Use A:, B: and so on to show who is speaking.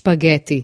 A: spaghetti.